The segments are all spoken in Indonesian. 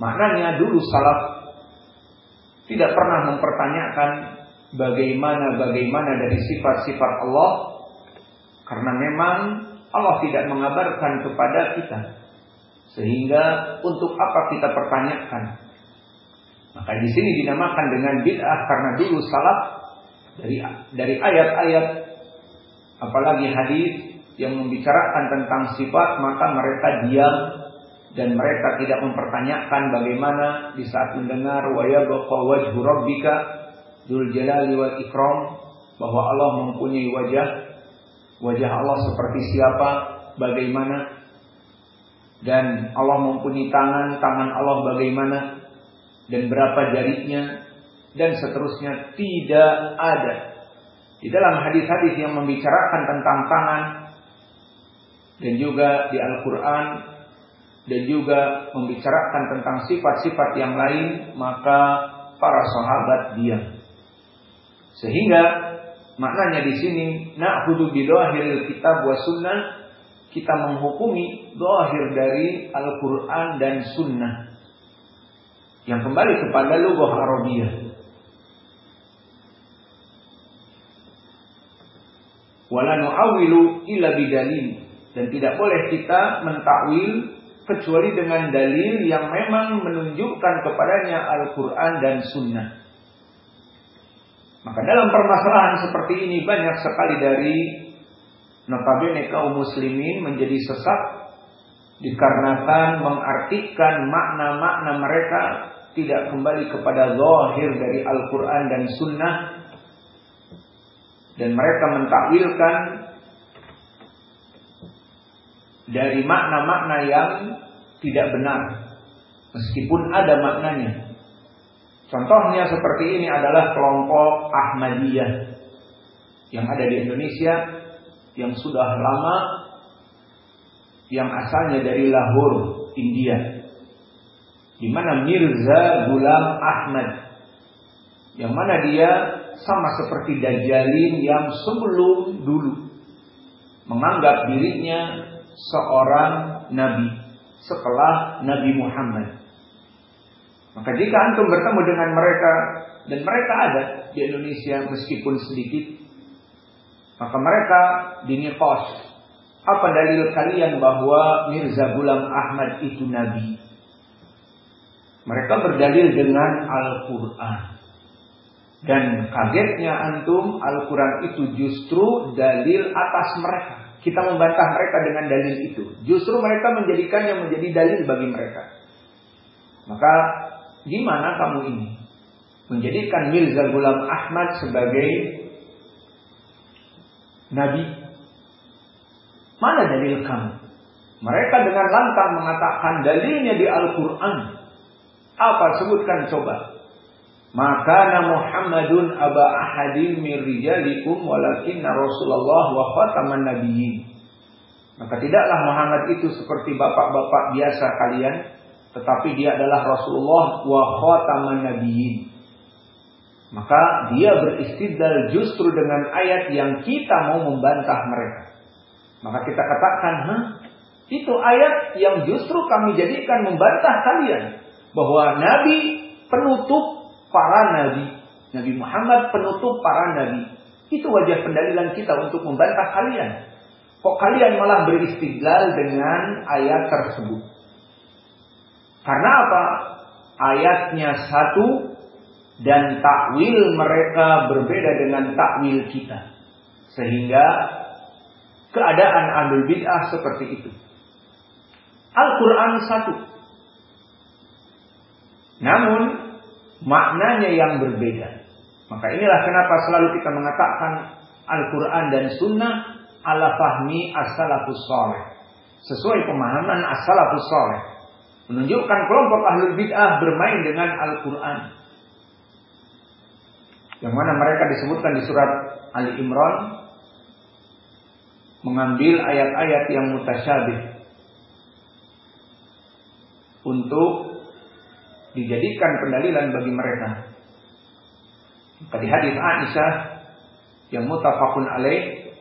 Maknanya dulu salaf tidak pernah mempertanyakan bagaimana-bagaimana dari sifat-sifat Allah karena memang Allah tidak mengabarkan kepada kita. Sehingga untuk apa kita pertanyakan? Maka di sini dinamakan dengan bid'ah karena dulu salaf dari dari ayat-ayat apalagi hadis yang membicarakan tentang sifat maka mereka diam dan mereka tidak mempertanyakan bagaimana di saat mendengar wa yabqa wajhu rabbika dzul jalali wal ikram bahwa Allah mempunyai wajah. Wajah Allah seperti siapa? Bagaimana? Dan Allah mempunyai tangan tangan Allah bagaimana? Dan berapa jarinya? Dan seterusnya. Tidak ada. Di dalam hadis-hadis yang membicarakan tentang tangan dan juga di Al-Qur'an dan juga membicarakan tentang sifat-sifat yang lain, maka para sahabat diam. Sehingga maknanya di sini na'khudhu bidhahiril kitab wa sunnah kita menghukumi dohir dari Al-Quran dan Sunnah yang kembali kepada lugah Arabiyah. Wala nu'awilu illa bidalil dan tidak boleh kita mentakwil kecuali dengan dalil yang memang menunjukkan kepadanya Al-Quran dan Sunnah. Maka dalam permasalahan seperti ini banyak sekali dari notabene kaum muslimin menjadi sesat dikarenakan mengartikan makna-makna mereka tidak kembali kepada zahir dari Al-Quran dan Sunnah dan mereka mentakwilkan dari makna-makna yang tidak benar. Meskipun ada maknanya. Contohnya seperti ini adalah kelompok Ahmadiyah. Yang ada di Indonesia. Yang sudah lama. Yang asalnya dari Lahore, India. Di mana Mirza Gulam Ahmad. Yang mana dia sama seperti Dajjalin yang sebelum dulu menganggap dirinya seorang nabi setelah Nabi Muhammad. Maka jika antum bertemu dengan mereka dan mereka ada di Indonesia meskipun sedikit, maka mereka dinifas. Apa dalil kalian bahwa Mirza Gulam Ahmad itu nabi? Mereka berdalil dengan Al-Quran. Dan kagetnya antum Al-Quran itu justru dalil atas mereka. Kita membantah mereka dengan dalil itu. Justru mereka menjadikannya menjadi dalil bagi mereka. Maka gimana kamu ini? Menjadikan Mirza Ghulam Ahmad sebagai nabi. Mana dalil kamu? Mereka dengan lantang mengatakan dalilnya di Al-Quran. Apa sebutkan coba? Maka Muhammadun aba ahadin min rijalikum walakinna Rasulullah wa khataman nabiyyin. Maka tidaklah Muhammad itu seperti bapak-bapak biasa kalian, tetapi dia adalah Rasulullah wa khataman nabiyyin. Maka dia beristidlal justru dengan ayat yang kita mau membantah mereka. Maka kita katakan, Hah? itu ayat yang justru kami jadikan membantah kalian. Bahwa Nabi penutup para nabi. Nabi Muhammad penutup para nabi. Itu wajah pendalilan kita untuk membantah kalian. Kok kalian malah beristidlal dengan ayat tersebut? Karena apa? Ayatnya satu dan takwil mereka berbeda dengan takwil kita. Sehingga keadaan ambil bid'ah seperti itu. Al-Quran satu. Namun maknanya yang berbeda. Maka inilah kenapa selalu kita mengatakan Al-Quran dan Sunnah ala fahmi as-salafus soleh. Sesuai pemahaman as-salafus soleh. Menunjukkan kelompok ahlul bid'ah bermain dengan Al-Quran. Yang mana mereka disebutkan di surat Ali Imran. Mengambil ayat-ayat yang mutasyabih. Untuk dijadikan pendalilan bagi mereka. Maka di hadis Aisyah yang mutafakun alaih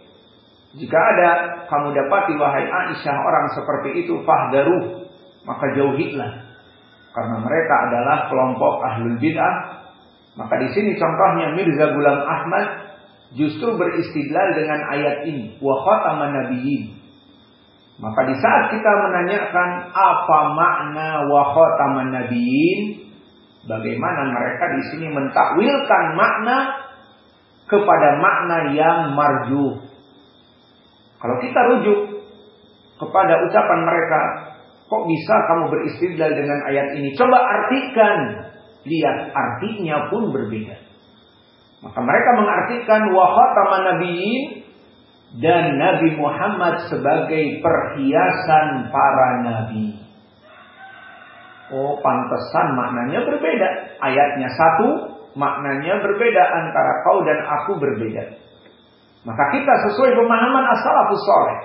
jika ada kamu dapati wahai Aisyah orang seperti itu fahdaru maka jauhilah karena mereka adalah kelompok ahlul bid'ah. Maka di sini contohnya Mirza Gulam Ahmad justru beristidlal dengan ayat ini wa khataman nabiyyin. Maka di saat kita menanyakan apa makna wa khataman nabiyyin, bagaimana mereka di sini mentakwilkan makna kepada makna yang marju. Kalau kita rujuk kepada ucapan mereka, kok bisa kamu beristidlal dengan ayat ini? Coba artikan. Lihat artinya pun berbeda. Maka mereka mengartikan wa khataman nabiyyin dan Nabi Muhammad sebagai perhiasan para nabi. Oh, pantesan maknanya berbeda. Ayatnya satu, maknanya berbeda antara kau dan aku berbeda. Maka kita sesuai pemahaman as-salafus soleh.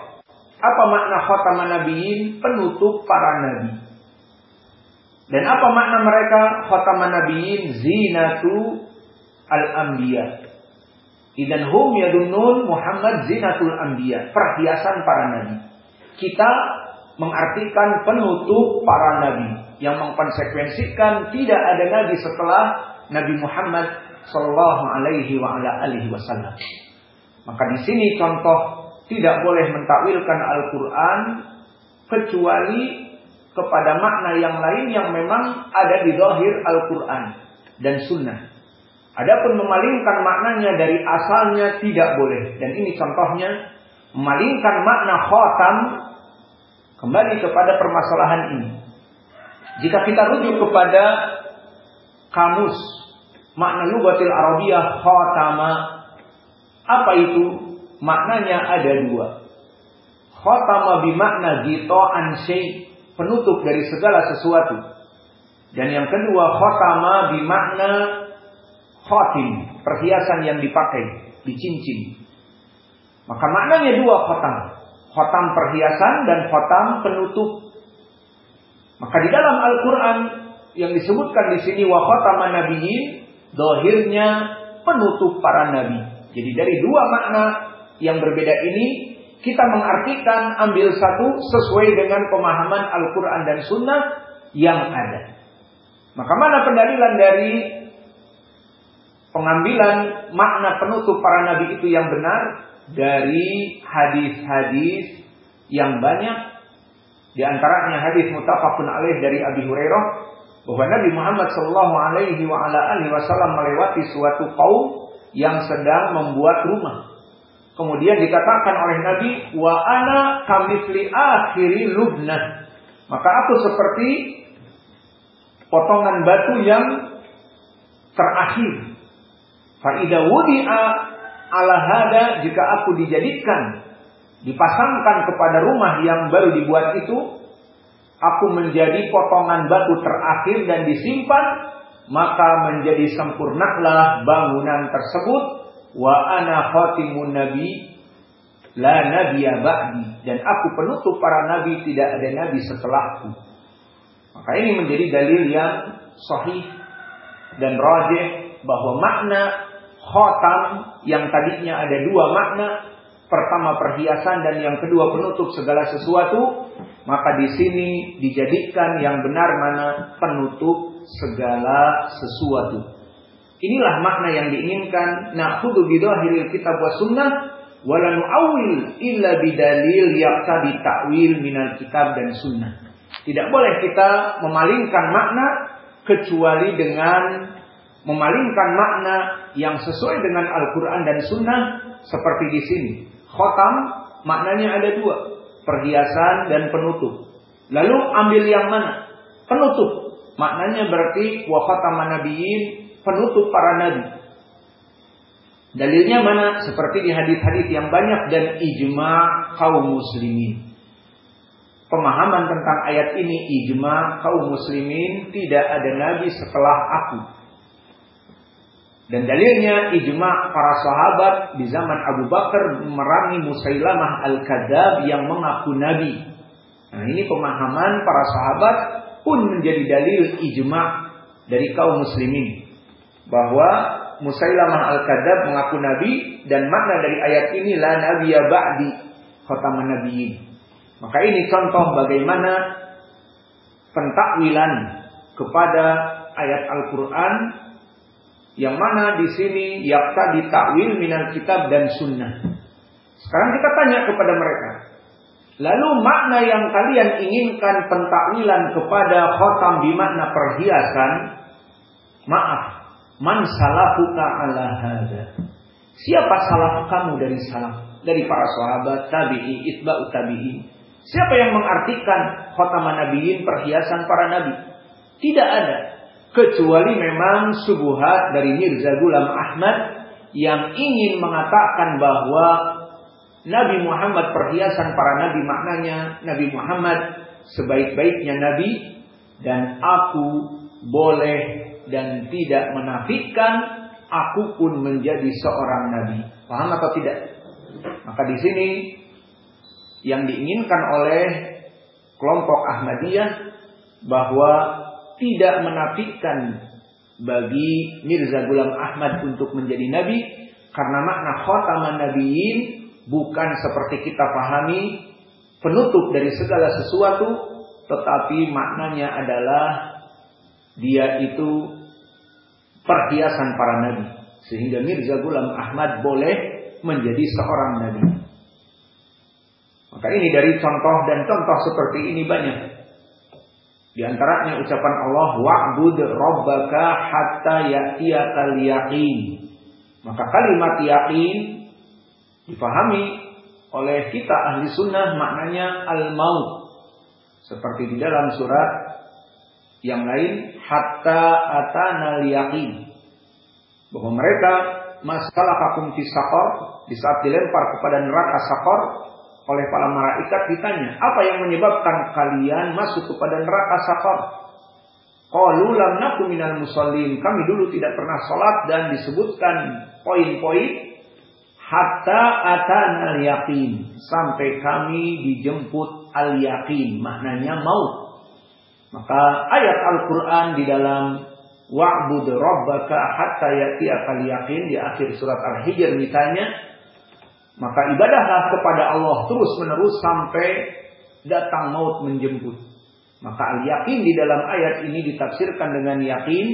Apa makna khataman nabiin? Penutup para nabi. Dan apa makna mereka khataman nabiin? Zinatu al-anbiya. Idan hum yadunnun Muhammad zinatul anbiya. Perhiasan para nabi. Kita mengartikan penutup para nabi. Yang mengkonsekuensikan tidak ada nabi setelah Nabi Muhammad Sallallahu Alaihi Wasallam. Maka di sini contoh tidak boleh mentakwilkan Al-Quran kecuali kepada makna yang lain yang memang ada di zahir Al-Quran dan Sunnah. Adapun memalingkan maknanya dari asalnya tidak boleh. Dan ini contohnya memalingkan makna khotam kembali kepada permasalahan ini. Jika kita rujuk kepada kamus makna lugatil Arabiyah khotama apa itu? Maknanya ada dua. Khotama bimakna gito'an syai' penutup dari segala sesuatu. Dan yang kedua khotama bimakna khotim, perhiasan yang dipakai, dicincin. Maka maknanya dua khotam. Khotam perhiasan dan khotam penutup. Maka di dalam Al-Quran yang disebutkan di sini wa khotama nabiyyin, dohirnya penutup para nabi. Jadi dari dua makna yang berbeda ini kita mengartikan ambil satu sesuai dengan pemahaman Al-Quran dan Sunnah yang ada. Maka mana pendalilan dari pengambilan makna penutup para nabi itu yang benar dari hadis-hadis yang banyak di antaranya hadis mutafakun alaih dari Abi Hurairah bahwa Nabi Muhammad sallallahu alaihi wasallam melewati suatu kaum yang sedang membuat rumah. Kemudian dikatakan oleh Nabi, wa ana kamifli akhiri lubnah. Maka aku seperti potongan batu yang terakhir. Fa'idha wudi'a ala hada jika aku dijadikan dipasangkan kepada rumah yang baru dibuat itu aku menjadi potongan batu terakhir dan disimpan maka menjadi sempurnalah bangunan tersebut. Wa ana khatimun nabi la nabiyya ba'di. Dan aku penutup para nabi tidak ada nabi setelahku. Maka ini menjadi dalil yang sahih dan rajih bahwa makna khatam yang tadinya ada dua makna pertama perhiasan dan yang kedua penutup segala sesuatu maka di sini dijadikan yang benar mana penutup segala sesuatu. Inilah makna yang diinginkan. Na'khudhu bidhahiril kitab wa sunnah wala nu'awil illa bidalil yaqtadi ta'wil minal kitab dan sunnah. Tidak boleh kita memalingkan makna kecuali dengan memalingkan makna yang sesuai dengan Al-Quran dan Sunnah seperti di sini. Khotam maknanya ada dua, perhiasan dan penutup. Lalu ambil yang mana? Penutup. Maknanya berarti wa khataman nabiyyin, penutup para nabi. Dalilnya mana? Seperti di hadis-hadis yang banyak dan ijma kaum muslimin. Pemahaman tentang ayat ini ijma kaum muslimin tidak ada nabi setelah aku. Dan dalilnya ijma para sahabat di zaman Abu Bakar merangi Musailamah al-Kadzab yang mengaku nabi. Nah, ini pemahaman para sahabat pun menjadi dalil ijma dari kaum muslimin bahwa Musailamah al-Kadzab mengaku nabi dan makna dari ayat ini la nabiyya ba'di khataman nabiyyin. Maka ini contoh bagaimana pentakwilan kepada ayat Al-Quran yang mana di sini yakta ditakwil minal kitab dan sunnah. Sekarang kita tanya kepada mereka. Lalu makna yang kalian inginkan pentakwilan kepada khotam di makna perhiasan. Maaf. Man salafuka ala hada. Siapa salaf kamu dari salaf? Dari para sahabat, tabi'i, itba'u tabi'i. Siapa yang mengartikan khotam nabiin perhiasan para nabi? Tidak ada kecuali memang subuhat dari Mirza Gulam Ahmad yang ingin mengatakan bahwa Nabi Muhammad perhiasan para nabi maknanya Nabi Muhammad sebaik-baiknya nabi dan aku boleh dan tidak menafikan aku pun menjadi seorang nabi. Paham atau tidak? Maka di sini yang diinginkan oleh kelompok Ahmadiyah bahwa tidak menafikan bagi Mirza Gulam Ahmad untuk menjadi nabi karena makna khataman nabiyin bukan seperti kita pahami penutup dari segala sesuatu tetapi maknanya adalah dia itu perhiasan para nabi sehingga Mirza Gulam Ahmad boleh menjadi seorang nabi. Maka ini dari contoh dan contoh seperti ini banyak. Di antaranya ucapan Allah wa'bud rabbaka hatta ya'tiyakal yaqin. Maka kalimat yakin difahami oleh kita ahli sunnah maknanya al-maut. Seperti di dalam surat yang lain hatta atana yaqin. Bahwa mereka masalah hakum fisakor di saat dilempar kepada neraka sakor oleh para malaikat ditanya, apa yang menyebabkan kalian masuk kepada neraka safar? Qalu minal. Kami dulu tidak pernah sholat dan disebutkan poin-poin hatta atana yakin sampai kami dijemput al yakin maknanya maut. Maka ayat Al-Qur'an di dalam wa'bud rabbaka hatta ya'tiyakal yakin di akhir surat Al-Hijr misalnya maka ibadahlah kepada Allah terus menerus sampai datang maut menjemput. Maka al-yakin di dalam ayat ini ditafsirkan dengan yakin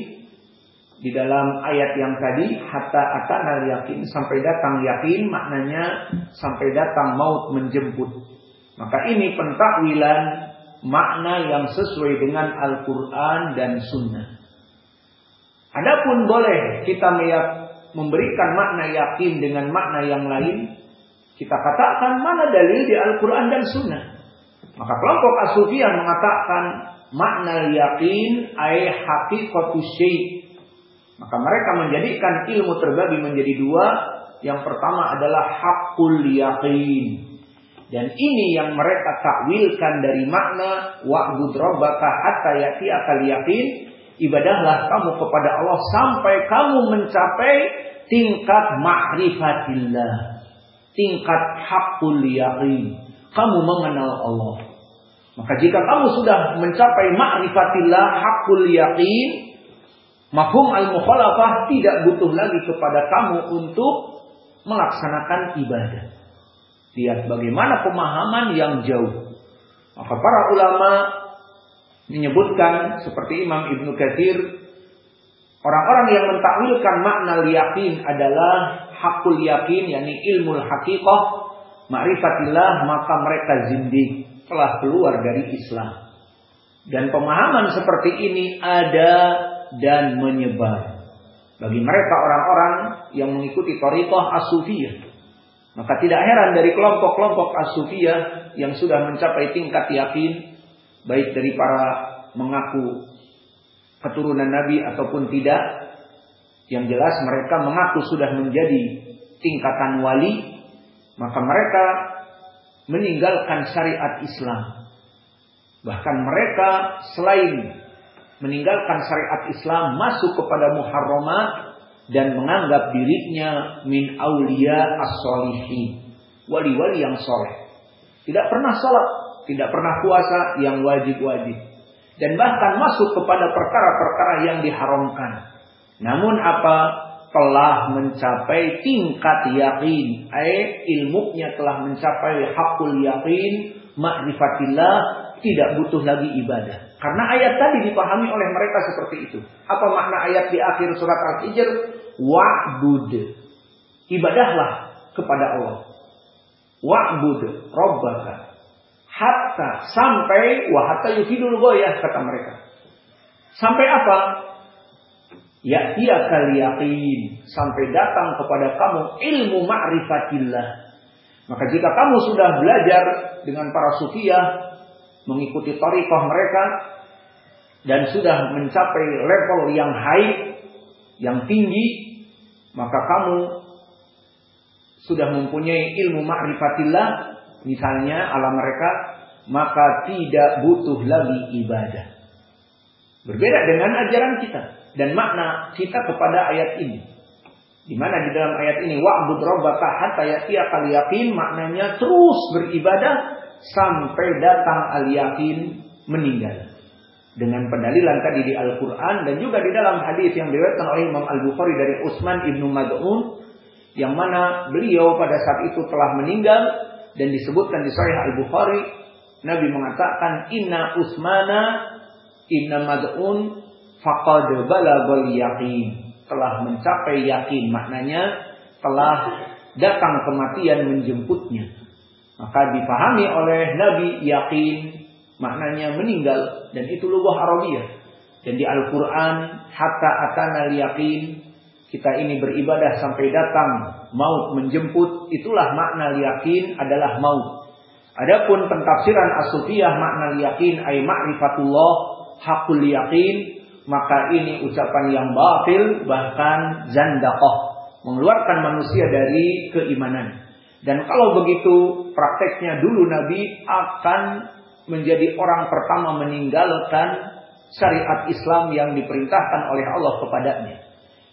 di dalam ayat yang tadi hatta akan al yakin sampai datang yakin maknanya sampai datang maut menjemput. Maka ini pentakwilan makna yang sesuai dengan Al-Qur'an dan Sunnah. Adapun boleh kita memberikan makna yakin dengan makna yang lain kita katakan mana dalil di Al-Quran dan Sunnah. Maka kelompok Asufiyah mengatakan makna yakin ay hakikatu syai. Maka mereka menjadikan ilmu terbagi menjadi dua. Yang pertama adalah hakul yakin. Dan ini yang mereka takwilkan dari makna wa'bud rabbaka hatta akal yakin. Ibadahlah kamu kepada Allah sampai kamu mencapai tingkat ma'rifatillah tingkat hakul yaqin. Kamu mengenal Allah. Maka jika kamu sudah mencapai ma'rifatillah hakul yaqin, mafhum al-mukhalafah tidak butuh lagi kepada kamu untuk melaksanakan ibadah. Lihat bagaimana pemahaman yang jauh. Maka para ulama menyebutkan seperti Imam Ibnu Katsir orang-orang yang mentakwilkan makna yakin adalah hakul yakin yakni ilmu hakikah ma'rifatillah maka mereka zindik telah keluar dari Islam. Dan pemahaman seperti ini ada dan menyebar bagi mereka orang-orang yang mengikuti Torikoh Asufiyah. Maka tidak heran dari kelompok-kelompok Asufiyah yang sudah mencapai tingkat yakin baik dari para mengaku keturunan Nabi ataupun tidak yang jelas mereka mengaku sudah menjadi tingkatan wali, maka mereka meninggalkan syariat Islam. Bahkan mereka selain meninggalkan syariat Islam masuk kepada muharramat dan menganggap dirinya min aulia as-solihin. Wali-wali yang soleh. Tidak pernah sholat, tidak pernah puasa yang wajib-wajib. Dan bahkan masuk kepada perkara-perkara yang diharamkan. Namun apa? Telah mencapai tingkat yakin. Eh, ilmunya telah mencapai hakul yakin. Ma'rifatillah. Tidak butuh lagi ibadah. Karena ayat tadi dipahami oleh mereka seperti itu. Apa makna ayat di akhir surat Al-Hijr? Wa'bud. Ibadahlah kepada Allah. Wa'bud rabbaka. Hatta sampai wa hatta yufidul goyah kata mereka. Sampai apa? Ya dia kali yakin sampai datang kepada kamu ilmu ma'rifatillah. Maka jika kamu sudah belajar dengan para sufiah mengikuti tarikhah mereka dan sudah mencapai level yang high, yang tinggi, maka kamu sudah mempunyai ilmu ma'rifatillah, misalnya ala mereka, maka tidak butuh lagi ibadah. Berbeda dengan ajaran kita dan makna kita kepada ayat ini. Di mana di dalam ayat ini wa'bud rabbaka hatta ya'tiyakal maknanya terus beribadah sampai datang al yakin meninggal. Dengan pendalilan tadi di Al-Qur'an dan juga di dalam hadis yang diriwayatkan oleh Imam Al-Bukhari dari Utsman ibnu Mad'un yang mana beliau pada saat itu telah meninggal dan disebutkan di Sahih Al-Bukhari Nabi mengatakan inna Utsmana inna Mad'un faqad balagal yakin telah mencapai yakin maknanya telah datang kematian menjemputnya. Maka dipahami oleh Nabi yakin maknanya meninggal dan itu lugah Arabiyah dan di Al-Qur'an hatta atana yakin kita ini beribadah sampai datang maut menjemput itulah makna yakin adalah maut adapun pentafsiran as-sufiyah makna yakin ay ma'rifatullah hakul yakin maka ini ucapan yang batil bahkan zandaqah mengeluarkan manusia dari keimanan. Dan kalau begitu prakteknya dulu Nabi akan menjadi orang pertama meninggalkan syariat Islam yang diperintahkan oleh Allah kepadanya.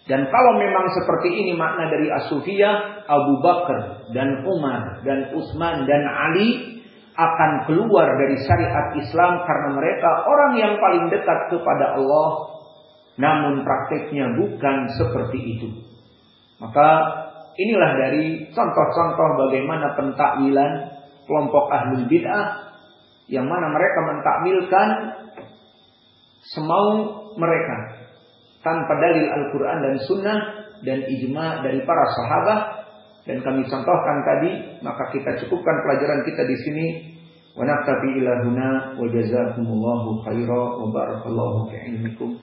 Dan kalau memang seperti ini makna dari As-Sufiyah, Abu Bakar dan Umar dan Utsman dan Ali akan keluar dari syariat Islam karena mereka orang yang paling dekat kepada Allah namun prakteknya bukan seperti itu. Maka inilah dari contoh-contoh bagaimana pentakwilan kelompok ahlul bid'ah yang mana mereka mentakwilkan semau mereka tanpa dalil Al-Quran dan Sunnah dan ijma dari para sahabat dan kami contohkan tadi, maka kita cukupkan pelajaran kita di sini. Wa naktafi ila huna wa jazakumullahu khaira wa barakallahu fi ilmikum.